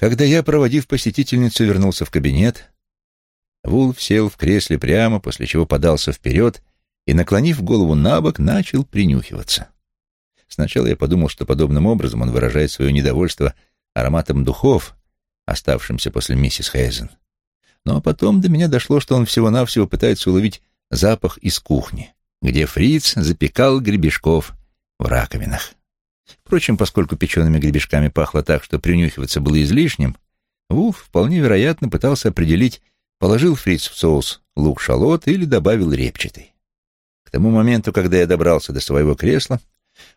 Когда я, проводив посетительницу, вернулся в кабинет, Вулф сел в кресле прямо, после чего подался вперед и, наклонив голову на бок, начал принюхиваться. Сначала я подумал, что подобным образом он выражает свое недовольство ароматом духов, оставшимся после миссис Хейзен. Но потом до меня дошло, что он всего-навсего пытается уловить запах из кухни, где фриц запекал гребешков в раковинах. Впрочем, поскольку печеными гребешками пахло так, что принюхиваться было излишним, Вулф вполне вероятно пытался определить, положил фриц в соус лук-шалот или добавил репчатый. К тому моменту, когда я добрался до своего кресла,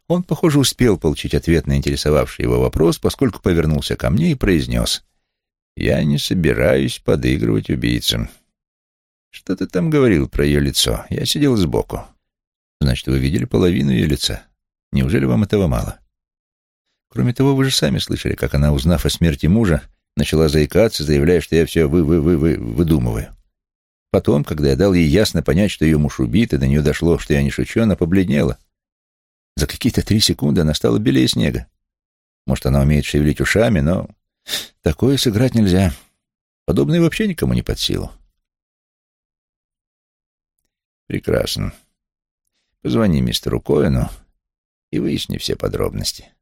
он, похоже, успел получить ответ на интересовавший его вопрос, поскольку повернулся ко мне и произнес «Я не собираюсь подыгрывать убийцам». «Что ты там говорил про ее лицо? Я сидел сбоку». «Значит, вы видели половину ее лица. Неужели вам этого мало?» «Кроме того, вы же сами слышали, как она, узнав о смерти мужа, начала заикаться, заявляя, что я все вы-вы-вы-вы выдумываю. Потом, когда я дал ей ясно понять, что ее муж убит, и до нее дошло, что я не шучу, она побледнела. За какие-то три секунды она стала белее снега. Может, она умеет шевелить ушами, но такое сыграть нельзя. Подобное вообще никому не под силу. Прекрасно. Позвони мистеру Коэну и выясни все подробности.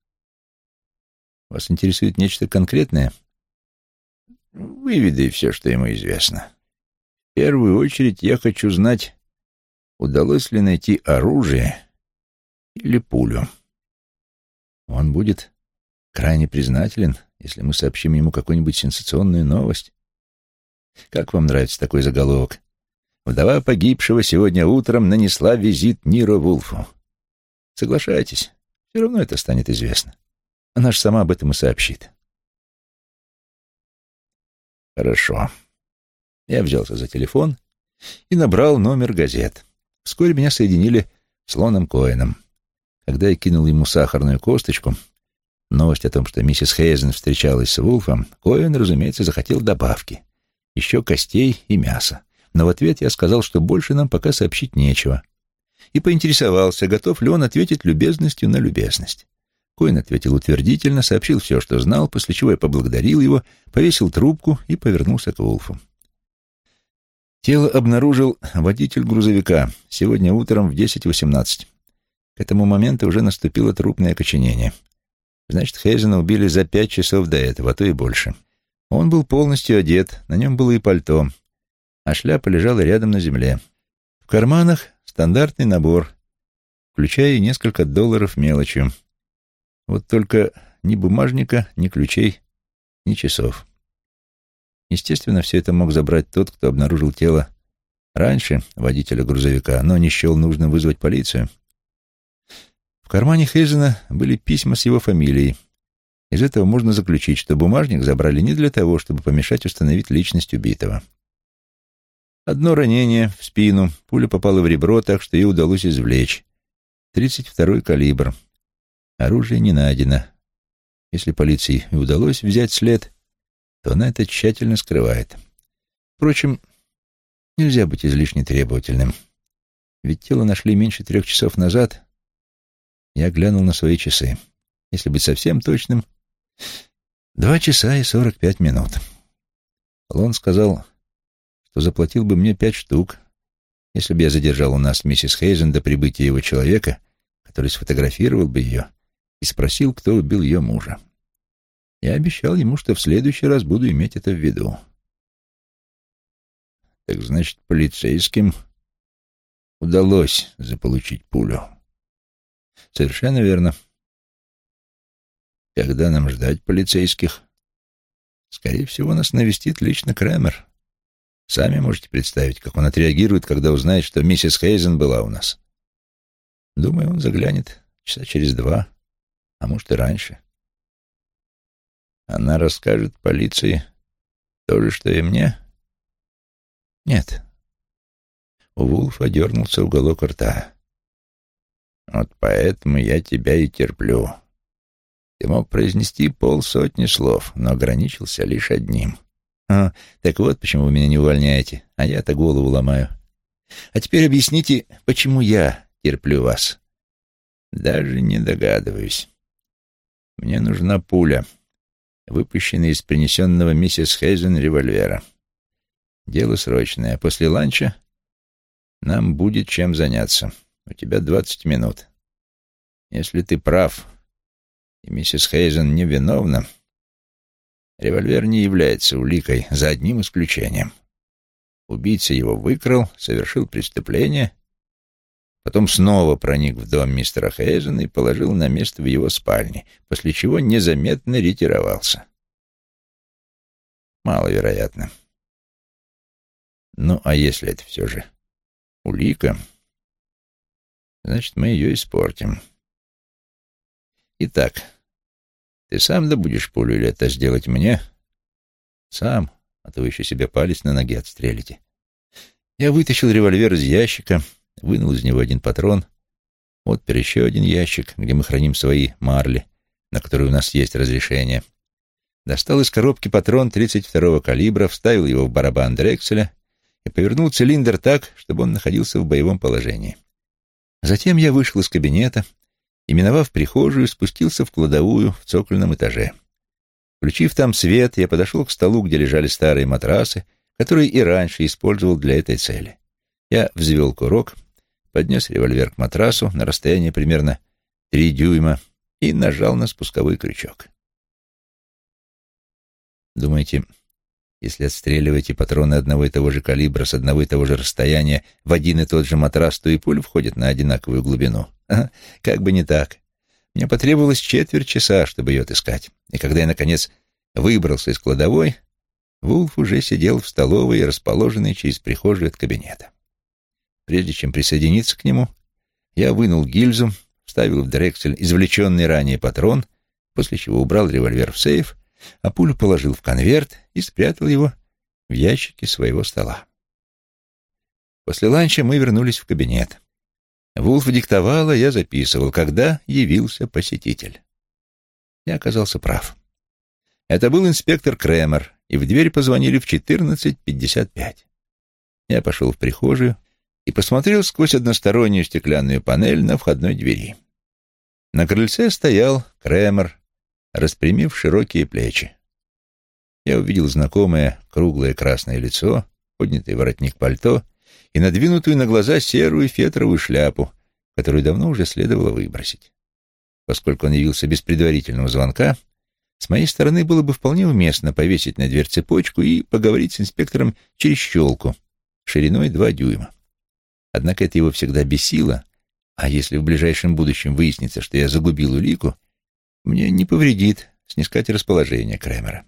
Вас интересует нечто конкретное? Выведай все, что ему известно. В первую очередь я хочу знать, удалось ли найти оружие или пулю. Он будет крайне признателен, если мы сообщим ему какую-нибудь сенсационную новость. Как вам нравится такой заголовок? Вдова погибшего сегодня утром нанесла визит Ниро Вулфу. Соглашайтесь, все равно это станет известно. Она же сама об этом и сообщит. Хорошо. Я взялся за телефон и набрал номер газет. Вскоре меня соединили с Лоном Коэном. Когда я кинул ему сахарную косточку, новость о том, что миссис Хейзен встречалась с Вулфом, Коэн, разумеется, захотел добавки. Еще костей и мяса но в ответ я сказал, что больше нам пока сообщить нечего. И поинтересовался, готов ли он ответить любезностью на любезность. Коин ответил утвердительно, сообщил все, что знал, после чего я поблагодарил его, повесил трубку и повернулся к Вулфу. Тело обнаружил водитель грузовика сегодня утром в 10.18. К этому моменту уже наступило трупное окоченение. Значит, Хейзена убили за пять часов до этого, а то и больше. Он был полностью одет, на нем было и пальто а шляпа лежала рядом на земле. В карманах стандартный набор, включая несколько долларов мелочью. Вот только ни бумажника, ни ключей, ни часов. Естественно, все это мог забрать тот, кто обнаружил тело раньше водителя грузовика, но не счел нужно вызвать полицию. В кармане Хейзена были письма с его фамилией. Из этого можно заключить, что бумажник забрали не для того, чтобы помешать установить личность убитого. Одно ранение в спину, пуля попала в ребро, так что ей удалось извлечь. Тридцать второй калибр. Оружие не найдено. Если полиции и удалось взять след, то она это тщательно скрывает. Впрочем, нельзя быть излишне требовательным. Ведь тело нашли меньше трех часов назад. Я глянул на свои часы. Если быть совсем точным, два часа и сорок пять минут. Лон сказал, что заплатил бы мне пять штук, если бы я задержал у нас миссис Хейзен до прибытия его человека, который сфотографировал бы ее и спросил, кто убил ее мужа. Я обещал ему, что в следующий раз буду иметь это в виду. Так значит, полицейским удалось заполучить пулю. Совершенно верно. Когда нам ждать полицейских? Скорее всего, нас навестит лично Крэмер. Сами можете представить, как он отреагирует, когда узнает, что миссис Хейзен была у нас. Думаю, он заглянет часа через два, а может и раньше. Она расскажет полиции то же, что и мне? Нет. У Вулфа дернулся уголок рта. Вот поэтому я тебя и терплю. Ты мог произнести полсотни слов, но ограничился лишь одним — а, так вот, почему вы меня не увольняете, а я-то голову ломаю. А теперь объясните, почему я терплю вас. Даже не догадываюсь. Мне нужна пуля. выпущенный из принесенного миссис Хейзен револьвера. Дело срочное. После ланча нам будет чем заняться. У тебя двадцать минут. Если ты прав, и миссис Хейзен невиновна, револьвер не является уликой, за одним исключением. Убийца его выкрал, совершил преступление, потом снова проник в дом мистера Хейзена и положил на место в его спальне, после чего незаметно ретировался. Маловероятно. Ну, а если это все же улика, значит, мы ее испортим. Итак, ты сам добудешь пулю или это сделать мне? Сам, а то вы еще себе палец на ноге отстрелите. Я вытащил револьвер из ящика, вынул из него один патрон, отпер еще один ящик, где мы храним свои марли, на которые у нас есть разрешение. Достал из коробки патрон 32-го калибра, вставил его в барабан Дрекселя и повернул цилиндр так, чтобы он находился в боевом положении. Затем я вышел из кабинета и, миновав прихожую, спустился в кладовую в цокольном этаже. Включив там свет, я подошел к столу, где лежали старые матрасы, которые и раньше использовал для этой цели. Я взвел курок, поднес револьвер к матрасу на расстояние примерно три дюйма и нажал на спусковой крючок. Думаете, если отстреливаете патроны одного и того же калибра с одного и того же расстояния в один и тот же матрас, то и пуль входит на одинаковую глубину? А, как бы не так. Мне потребовалось четверть часа, чтобы ее отыскать. И когда я, наконец, выбрался из кладовой, Вулф уже сидел в столовой, расположенной через прихожую от кабинета. Прежде чем присоединиться к нему, я вынул гильзу, вставил в дрексель извлеченный ранее патрон, после чего убрал револьвер в сейф, а пулю положил в конверт и спрятал его в ящике своего стола. После ланча мы вернулись в кабинет. Вулф диктовал, а я записывал, когда явился посетитель. Я оказался прав. Это был инспектор Кремер, и в дверь позвонили в 14.55. Я пошел в прихожую и посмотрел сквозь одностороннюю стеклянную панель на входной двери. На крыльце стоял Кремер, распрямив широкие плечи. Я увидел знакомое круглое красное лицо, поднятый воротник пальто и надвинутую на глаза серую фетровую шляпу, которую давно уже следовало выбросить. Поскольку он явился без предварительного звонка, с моей стороны было бы вполне уместно повесить на дверь цепочку и поговорить с инспектором через щелку, шириной два дюйма. Однако это его всегда бесило, а если в ближайшем будущем выяснится, что я загубил улику, мне не повредит снискать расположение Кремера.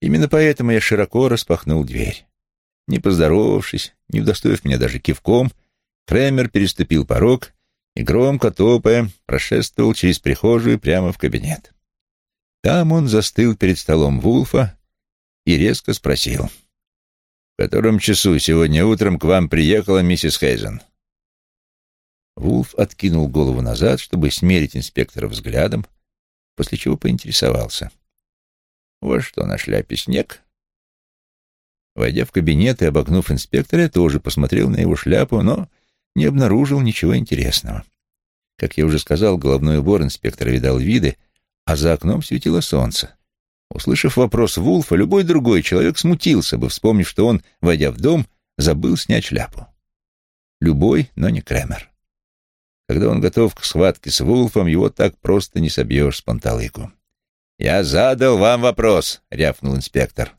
Именно поэтому я широко распахнул дверь. Не поздоровавшись, не удостоив меня даже кивком, Кремер переступил порог и, громко топая, прошествовал через прихожую прямо в кабинет. Там он застыл перед столом Вулфа и резко спросил. «В котором часу сегодня утром к вам приехала миссис Хейзен?» Вулф откинул голову назад, чтобы смерить инспектора взглядом, после чего поинтересовался. «У вас что, на шляпе снег?» Войдя в кабинет и обогнув инспектора, тоже посмотрел на его шляпу, но не обнаружил ничего интересного. Как я уже сказал, головной убор инспектора видал виды, а за окном светило солнце. Услышав вопрос Вулфа, любой другой человек смутился бы, вспомнив, что он, войдя в дом, забыл снять шляпу. Любой, но не Кремер. Когда он готов к схватке с Вулфом, его так просто не собьешь с панталыку. «Я задал вам вопрос», — рявкнул инспектор.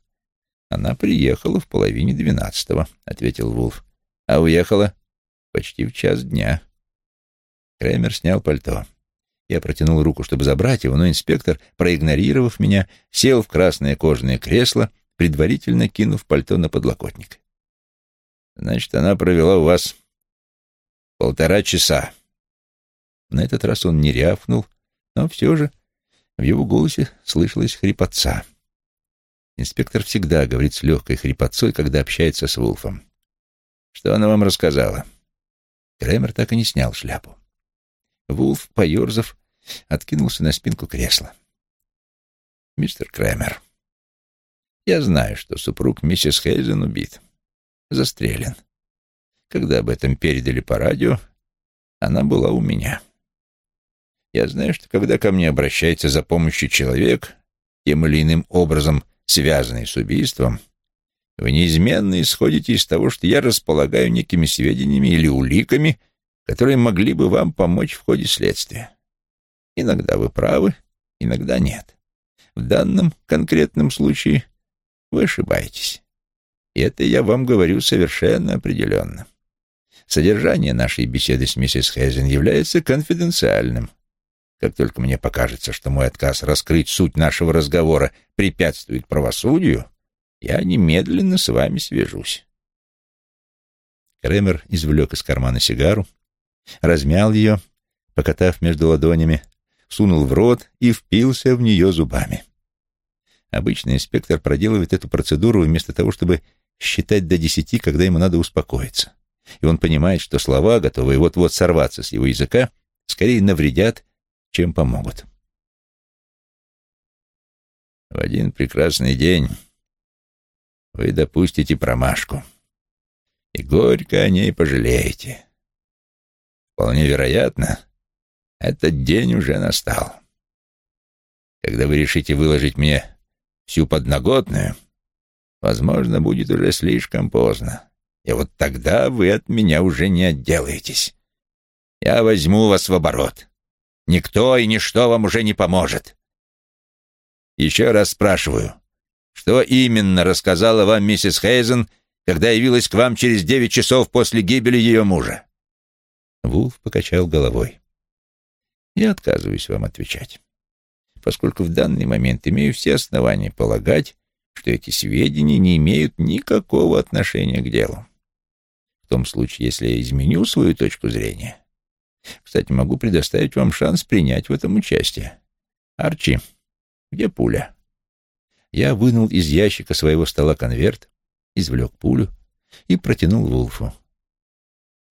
«Она приехала в половине двенадцатого», — ответил Вулф. «А уехала?» «Почти в час дня». Кремер снял пальто. Я протянул руку, чтобы забрать его, но инспектор, проигнорировав меня, сел в красное кожаное кресло, предварительно кинув пальто на подлокотник. «Значит, она провела у вас полтора часа». На этот раз он не рявкнул, но все же в его голосе слышалась хрипотца. Инспектор всегда говорит с легкой хрипотцой, когда общается с Вулфом. «Что она вам рассказала?» Кремер так и не снял шляпу. Вулф, поерзав, откинулся на спинку кресла. «Мистер Кремер, я знаю, что супруг миссис Хейзен убит. Застрелен. Когда об этом передали по радио, она была у меня. Я знаю, что когда ко мне обращается за помощью человек, тем или иным образом связанный с убийством, вы неизменно исходите из того, что я располагаю некими сведениями или уликами, которые могли бы вам помочь в ходе следствия. Иногда вы правы, иногда нет. В данном конкретном случае вы ошибаетесь. И это я вам говорю совершенно определенно. Содержание нашей беседы с миссис Хейзен является конфиденциальным. Как только мне покажется, что мой отказ раскрыть суть нашего разговора препятствует правосудию, я немедленно с вами свяжусь. Кремер извлек из кармана сигару, размял ее, покатав между ладонями, сунул в рот и впился в нее зубами. Обычно инспектор проделывает эту процедуру вместо того, чтобы считать до десяти, когда ему надо успокоиться. И он понимает, что слова, готовые вот-вот сорваться с его языка, скорее навредят, чем помогут. В один прекрасный день вы допустите промашку и горько о ней пожалеете. Вполне вероятно, этот день уже настал. Когда вы решите выложить мне всю подноготную, возможно, будет уже слишком поздно. И вот тогда вы от меня уже не отделаетесь. Я возьму вас в оборот. Никто и ничто вам уже не поможет. Еще раз спрашиваю, что именно рассказала вам миссис Хейзен, когда явилась к вам через девять часов после гибели ее мужа? Вулф покачал головой. Я отказываюсь вам отвечать, поскольку в данный момент имею все основания полагать, что эти сведения не имеют никакого отношения к делу. В том случае, если я изменю свою точку зрения. Кстати, могу предоставить вам шанс принять в этом участие. Арчи, где пуля? Я вынул из ящика своего стола конверт, извлек пулю и протянул Вулфу.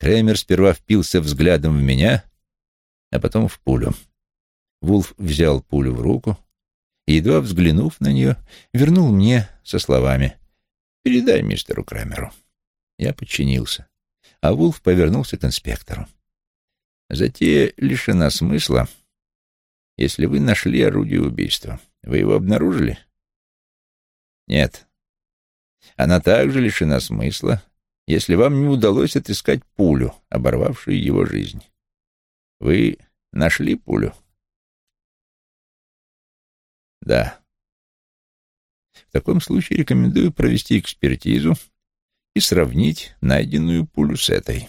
Кремер сперва впился взглядом в меня, а потом в пулю. Вулф взял пулю в руку и, едва взглянув на нее, вернул мне со словами «Передай мистеру Крамеру». Я подчинился, а Вулф повернулся к инспектору. Затея лишена смысла, если вы нашли орудие убийства. Вы его обнаружили? Нет. Она также лишена смысла, если вам не удалось отыскать пулю, оборвавшую его жизнь. Вы нашли пулю? Да. В таком случае рекомендую провести экспертизу и сравнить найденную пулю с этой.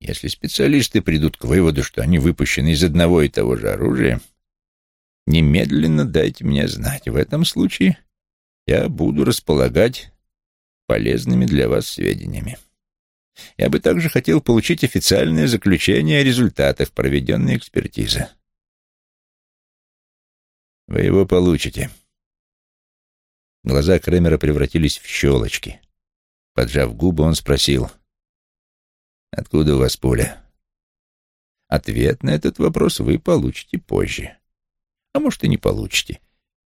Если специалисты придут к выводу, что они выпущены из одного и того же оружия, немедленно дайте мне знать. В этом случае я буду располагать полезными для вас сведениями. Я бы также хотел получить официальное заключение о результатах проведенной экспертизы. Вы его получите. Глаза Кремера превратились в щелочки. Поджав губы, он спросил, «Откуда у вас пуля?» Ответ на этот вопрос вы получите позже. А может, и не получите.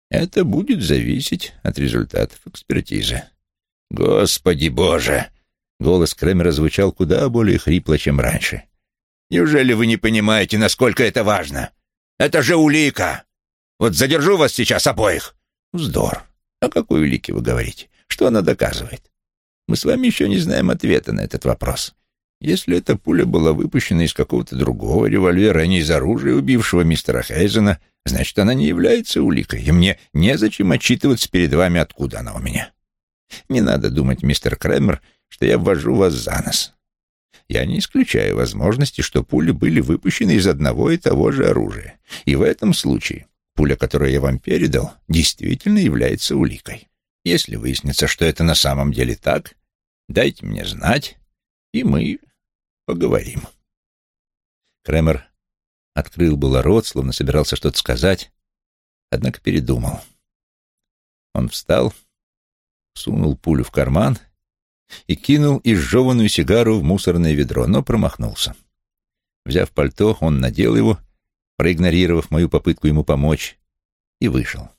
Это будет зависеть от результатов экспертизы. «Господи Боже!» Голос Кремера звучал куда более хрипло, чем раньше. «Неужели вы не понимаете, насколько это важно? Это же улика! Вот задержу вас сейчас обоих!» «Вздор! О какой улике вы говорите? Что она доказывает? Мы с вами еще не знаем ответа на этот вопрос. Если эта пуля была выпущена из какого-то другого револьвера, а не из оружия убившего мистера Хейзена, значит, она не является уликой, и мне незачем отчитываться перед вами, откуда она у меня. Не надо думать, мистер Кремер, что я ввожу вас за нос. Я не исключаю возможности, что пули были выпущены из одного и того же оружия. И в этом случае пуля, которую я вам передал, действительно является уликой. Если выяснится, что это на самом деле так, дайте мне знать, и мы поговорим. Кремер открыл было рот, словно собирался что-то сказать, однако передумал. Он встал, сунул пулю в карман и кинул изжеванную сигару в мусорное ведро, но промахнулся. Взяв пальто, он надел его, проигнорировав мою попытку ему помочь, и вышел.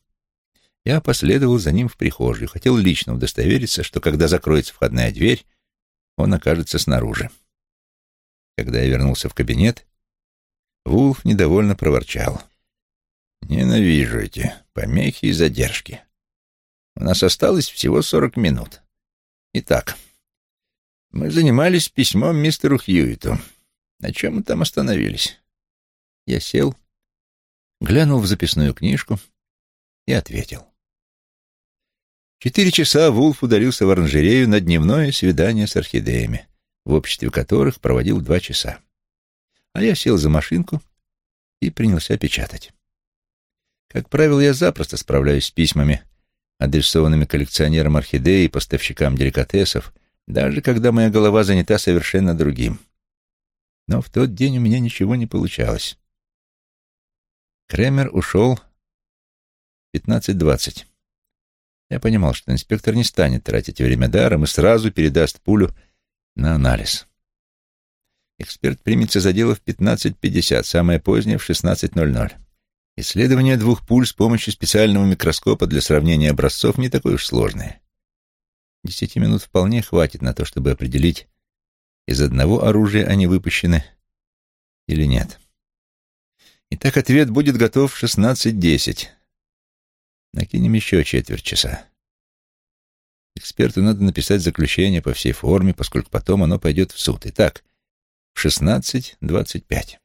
Я последовал за ним в прихожую, хотел лично удостовериться, что когда закроется входная дверь, он окажется снаружи. Когда я вернулся в кабинет, Вулф недовольно проворчал. Ненавижу эти помехи и задержки. У нас осталось всего сорок минут. Итак, мы занимались письмом мистеру Хьюиту. На чем мы там остановились? Я сел, глянул в записную книжку и ответил. Четыре часа Вулф ударился в оранжерею на дневное свидание с орхидеями, в обществе которых проводил два часа. А я сел за машинку и принялся печатать. Как правило, я запросто справляюсь с письмами, адресованными коллекционерам орхидей и поставщикам деликатесов, даже когда моя голова занята совершенно другим. Но в тот день у меня ничего не получалось. Кремер ушел в 15.20. Я понимал, что инспектор не станет тратить время даром и сразу передаст пулю на анализ. Эксперт примется за дело в 15.50, самое позднее в 16.00. Исследование двух пуль с помощью специального микроскопа для сравнения образцов не такое уж сложное. Десяти минут вполне хватит на то, чтобы определить, из одного оружия они выпущены или нет. Итак, ответ будет готов в 16.10. Накинем еще четверть часа. Эксперту надо написать заключение по всей форме, поскольку потом оно пойдет в суд. Итак, в 16.25.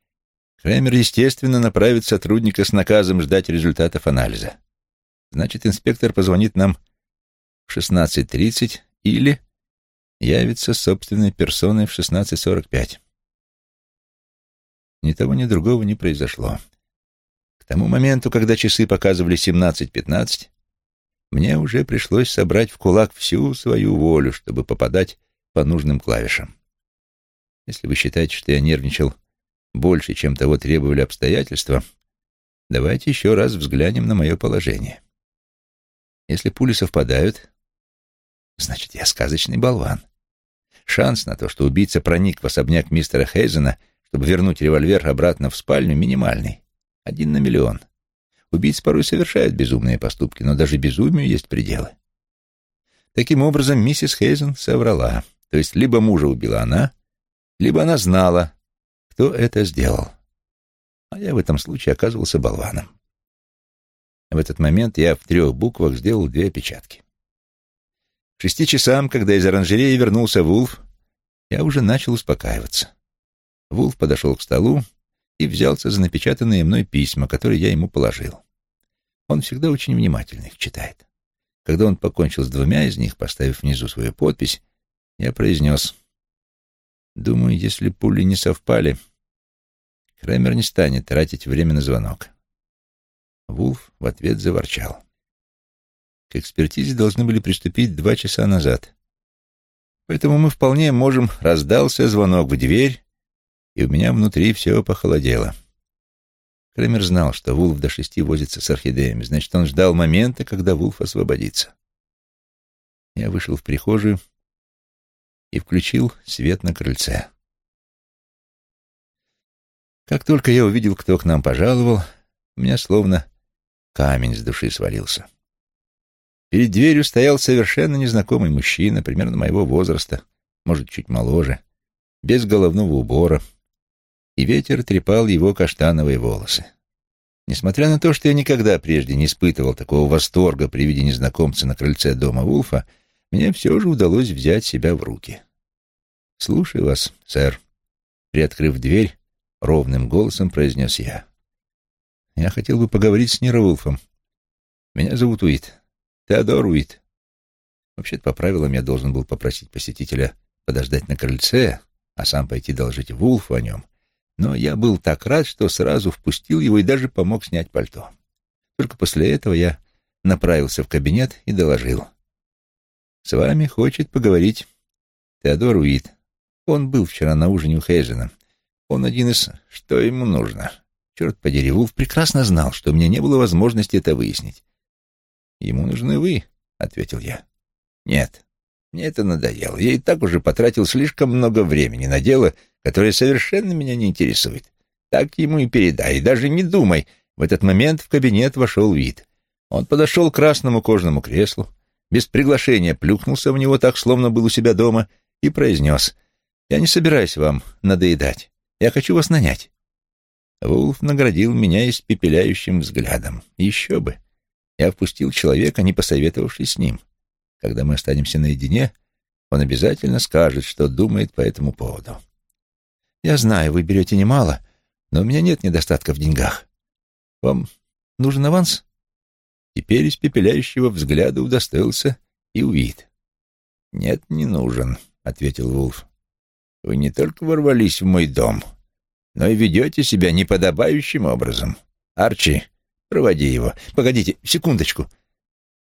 Кремер, естественно, направит сотрудника с наказом ждать результатов анализа. Значит, инспектор позвонит нам в 16.30 или явится собственной персоной в 16.45. Ни того, ни другого не произошло. К тому моменту, когда часы показывали 17.15, мне уже пришлось собрать в кулак всю свою волю, чтобы попадать по нужным клавишам. Если вы считаете, что я нервничал больше, чем того требовали обстоятельства, давайте еще раз взглянем на мое положение. Если пули совпадают, значит, я сказочный болван. Шанс на то, что убийца проник в особняк мистера Хейзена, чтобы вернуть револьвер обратно в спальню, минимальный. Один на миллион. Убийцы порой совершают безумные поступки, но даже безумию есть пределы. Таким образом, миссис Хейзен соврала. То есть либо мужа убила она, либо она знала, кто это сделал. А я в этом случае оказывался болваном. В этот момент я в трех буквах сделал две опечатки. К шести часам, когда из оранжереи вернулся Вулф, я уже начал успокаиваться. Вулф подошел к столу и взялся за напечатанные мной письма, которые я ему положил. Он всегда очень внимательно их читает. Когда он покончил с двумя из них, поставив внизу свою подпись, я произнес Думаю, если пули не совпали, Кремер не станет тратить время на звонок. Вулф в ответ заворчал. К экспертизе должны были приступить два часа назад. Поэтому мы вполне можем... Раздался звонок в дверь, и у меня внутри все похолодело. Кремер знал, что Вулф до шести возится с орхидеями, значит, он ждал момента, когда Вулф освободится. Я вышел в прихожую и включил свет на крыльце. Как только я увидел, кто к нам пожаловал, у меня словно камень с души свалился. Перед дверью стоял совершенно незнакомый мужчина, примерно моего возраста, может, чуть моложе, без головного убора, и ветер трепал его каштановые волосы. Несмотря на то, что я никогда прежде не испытывал такого восторга при виде незнакомца на крыльце дома Вулфа, мне все же удалось взять себя в руки. «Слушаю вас, сэр», — приоткрыв дверь, ровным голосом произнес я. «Я хотел бы поговорить с Нировулфом. Меня зовут Уит. Теодор Уит. Вообще-то, по правилам, я должен был попросить посетителя подождать на крыльце, а сам пойти доложить Вулфу о нем. Но я был так рад, что сразу впустил его и даже помог снять пальто. Только после этого я направился в кабинет и доложил. С вами хочет поговорить Теодор Уит. Он был вчера на ужине у Хейзена. Он один из... Что ему нужно? Черт подери, Вулф прекрасно знал, что у меня не было возможности это выяснить. «Ему нужны вы», — ответил я. «Нет, мне это надоело. Я и так уже потратил слишком много времени на дело, которое совершенно меня не интересует. Так ему и передай, и даже не думай». В этот момент в кабинет вошел вид. Он подошел к красному кожаному креслу, без приглашения плюхнулся в него так, словно был у себя дома, и произнес, «Я не собираюсь вам надоедать. Я хочу вас нанять». Вулф наградил меня испепеляющим взглядом. Еще бы. Я впустил человека, не посоветовавшись с ним. Когда мы останемся наедине, он обязательно скажет, что думает по этому поводу. Я знаю, вы берете немало, но у меня нет недостатка в деньгах. Вам нужен аванс? Теперь испепеляющего взгляда удостоился и Уит. «Нет, не нужен», — ответил Вулф. «Вы не только ворвались в мой дом, но и ведете себя неподобающим образом. Арчи, проводи его. Погодите, секундочку».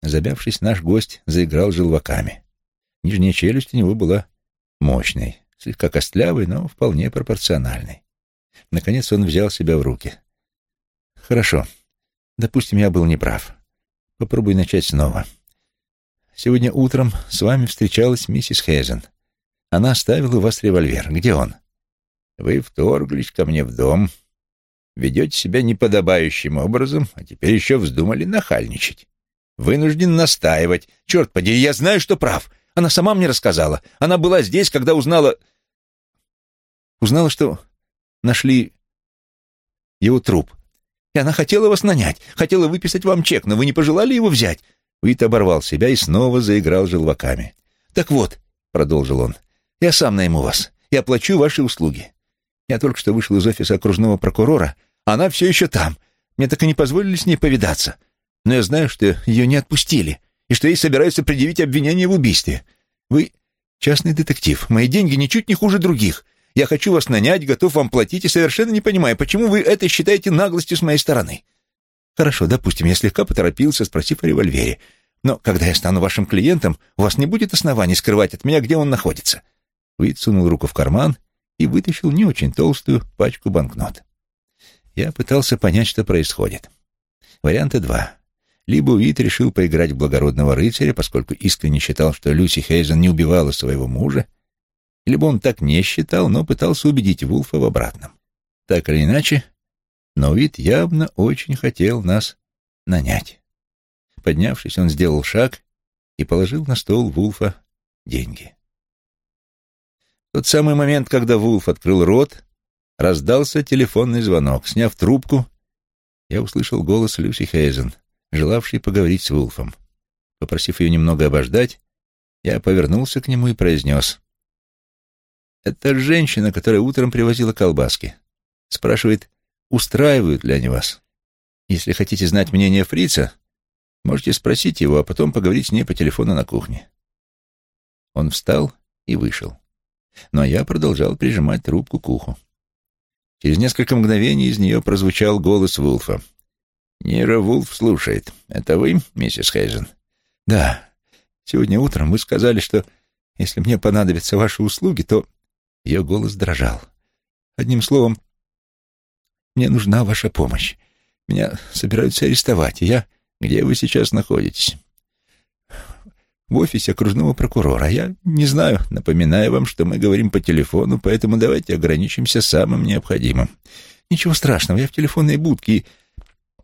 Забявшись, наш гость заиграл желваками. Нижняя челюсть у него была мощной, слегка костлявой, но вполне пропорциональной. Наконец он взял себя в руки. «Хорошо. Допустим, я был неправ. Попробуй начать снова. Сегодня утром с вами встречалась миссис Хейзен. Она оставила у вас револьвер. Где он?» Вы вторглись ко мне в дом, ведете себя неподобающим образом, а теперь еще вздумали нахальничать. Вынужден настаивать. Черт подери, я знаю, что прав. Она сама мне рассказала. Она была здесь, когда узнала... Узнала, что нашли его труп. И она хотела вас нанять, хотела выписать вам чек, но вы не пожелали его взять. Уит оборвал себя и снова заиграл желваками. «Так вот», — продолжил он, — «я сам найму вас и оплачу ваши услуги. Я только что вышел из офиса окружного прокурора, она все еще там. Мне так и не позволили с ней повидаться. Но я знаю, что ее не отпустили, и что ей собираются предъявить обвинение в убийстве. Вы частный детектив, мои деньги ничуть не хуже других. Я хочу вас нанять, готов вам платить, и совершенно не понимаю, почему вы это считаете наглостью с моей стороны. Хорошо, допустим, я слегка поторопился, спросив о револьвере. Но когда я стану вашим клиентом, у вас не будет оснований скрывать от меня, где он находится. Уит сунул руку в карман и вытащил не очень толстую пачку банкнот. Я пытался понять, что происходит. Варианты два. Либо Уит решил поиграть в благородного рыцаря, поскольку искренне считал, что Люси Хейзен не убивала своего мужа, либо он так не считал, но пытался убедить Вулфа в обратном. Так или иначе, но Уит явно очень хотел нас нанять. Поднявшись, он сделал шаг и положил на стол Вулфа деньги тот самый момент, когда Вулф открыл рот, раздался телефонный звонок. Сняв трубку, я услышал голос Люси Хейзен, желавшей поговорить с Вулфом. Попросив ее немного обождать, я повернулся к нему и произнес. «Это женщина, которая утром привозила колбаски. Спрашивает, устраивают ли они вас. Если хотите знать мнение фрица, можете спросить его, а потом поговорить с ней по телефону на кухне». Он встал и вышел но я продолжал прижимать трубку к уху. Через несколько мгновений из нее прозвучал голос Вулфа. «Нира Вулф слушает. Это вы, миссис Хейзен?» «Да. Сегодня утром вы сказали, что если мне понадобятся ваши услуги, то...» Ее голос дрожал. «Одним словом, мне нужна ваша помощь. Меня собираются арестовать, я...» «Где вы сейчас находитесь?» в офисе окружного прокурора. Я не знаю, напоминаю вам, что мы говорим по телефону, поэтому давайте ограничимся самым необходимым. Ничего страшного, я в телефонной будке, и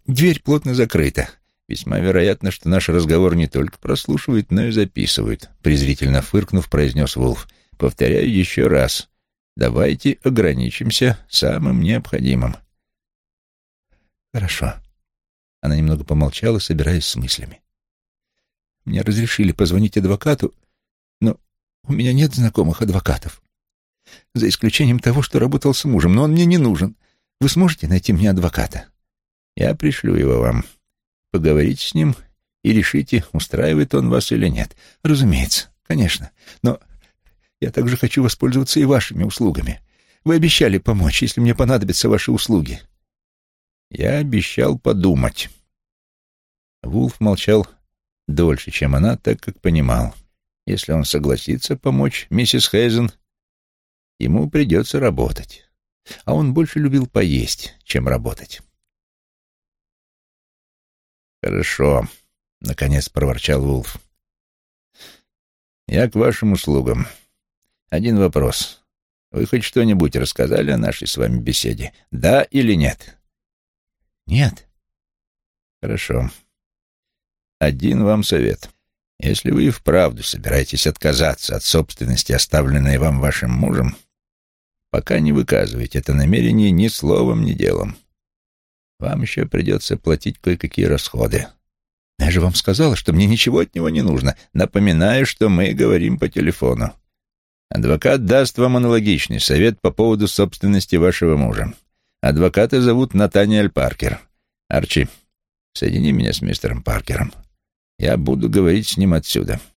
дверь плотно закрыта. Весьма вероятно, что наш разговор не только прослушивают, но и записывают, презрительно фыркнув, произнес Вулф. Повторяю еще раз. Давайте ограничимся самым необходимым. Хорошо. Она немного помолчала, собираясь с мыслями. Мне разрешили позвонить адвокату, но у меня нет знакомых адвокатов. За исключением того, что работал с мужем, но он мне не нужен. Вы сможете найти мне адвоката? Я пришлю его вам. Поговорите с ним и решите, устраивает он вас или нет. Разумеется, конечно. Но я также хочу воспользоваться и вашими услугами. Вы обещали помочь, если мне понадобятся ваши услуги. Я обещал подумать. Вулф молчал дольше, чем она, так как понимал, если он согласится помочь миссис Хейзен, ему придется работать. А он больше любил поесть, чем работать. «Хорошо», — наконец проворчал Вулф. «Я к вашим услугам. Один вопрос. Вы хоть что-нибудь рассказали о нашей с вами беседе? Да или нет?» «Нет». «Хорошо. Один вам совет. Если вы и вправду собираетесь отказаться от собственности, оставленной вам вашим мужем, пока не выказывайте это намерение ни словом, ни делом. Вам еще придется платить кое-какие расходы. Я же вам сказала, что мне ничего от него не нужно. Напоминаю, что мы говорим по телефону. Адвокат даст вам аналогичный совет по поводу собственности вашего мужа. Адвоката зовут Натаниэль Паркер. Арчи, соедини меня с мистером Паркером. Я буду говорить с ним отсюда.